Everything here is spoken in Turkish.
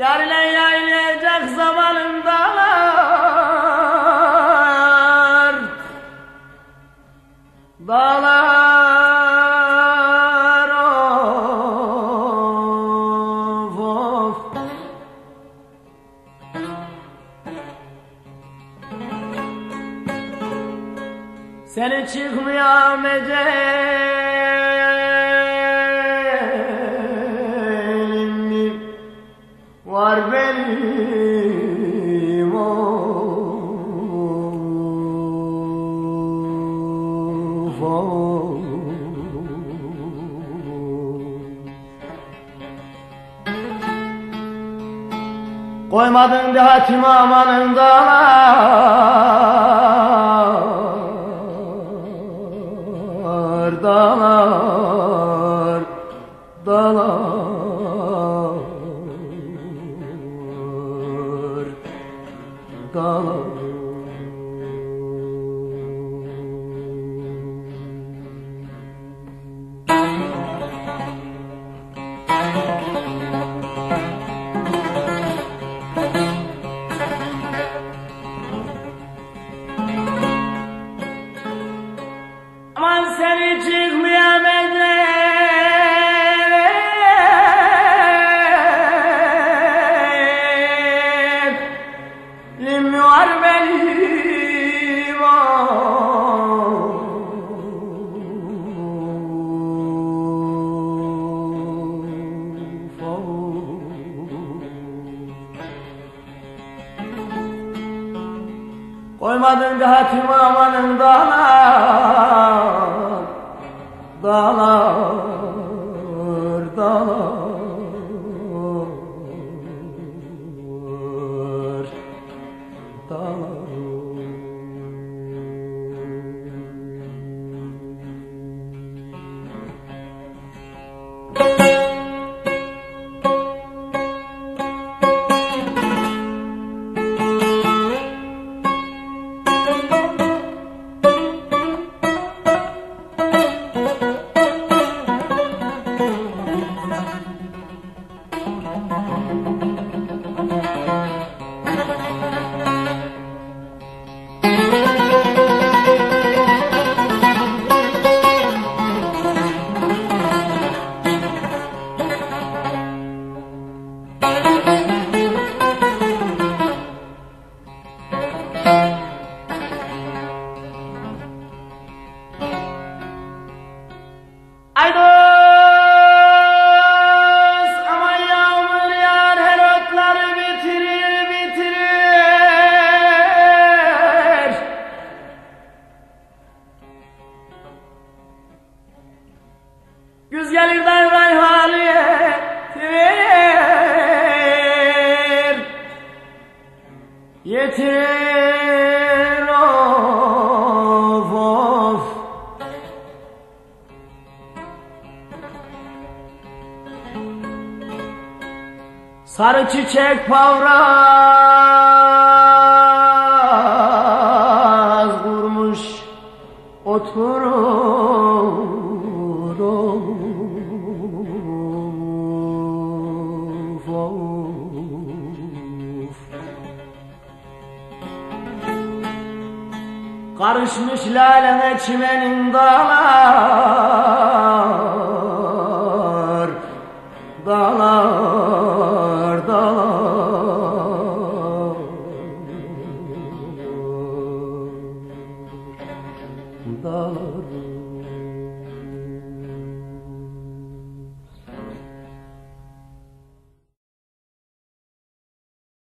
Yar ile yaylayacak zamanındalar Dağlar of of. Seni çıkmayan ecelim Koymadın bir hatim amanındalar Dağlar, dağlar Dağlar. Aman Koymadın bir hatim amanın dağlar. Dağlar, dağlar Yetirir of of. Sarı çiçek pavraz kurmuş oturur Karışmış lalene çimenin dağlar. Dağlar, dağlar. Dağlar